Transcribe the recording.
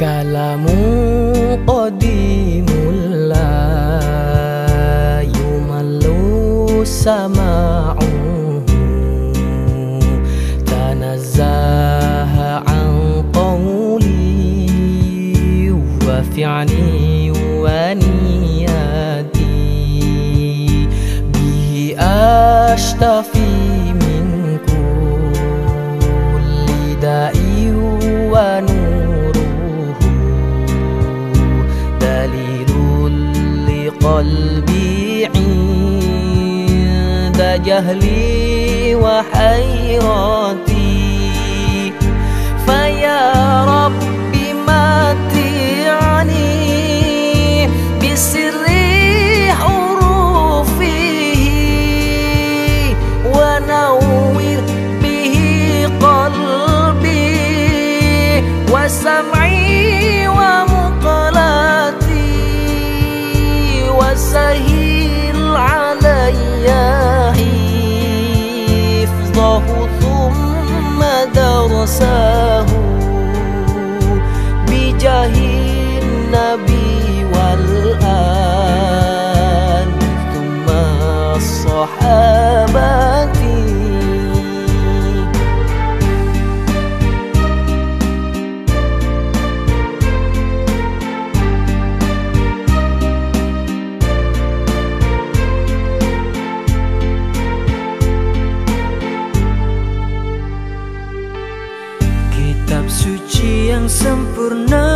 كلام قديم لا يمل سماعه. تنزه عن قولي وفعلي ونياتي. به أشتفي قلبي عند جهلي وحيرتي. فيا رب متعني بسر حروفه ونور به قلبي وسمعي ومقلتي وسهل علي حفظه ثم درسه. yang sempurna.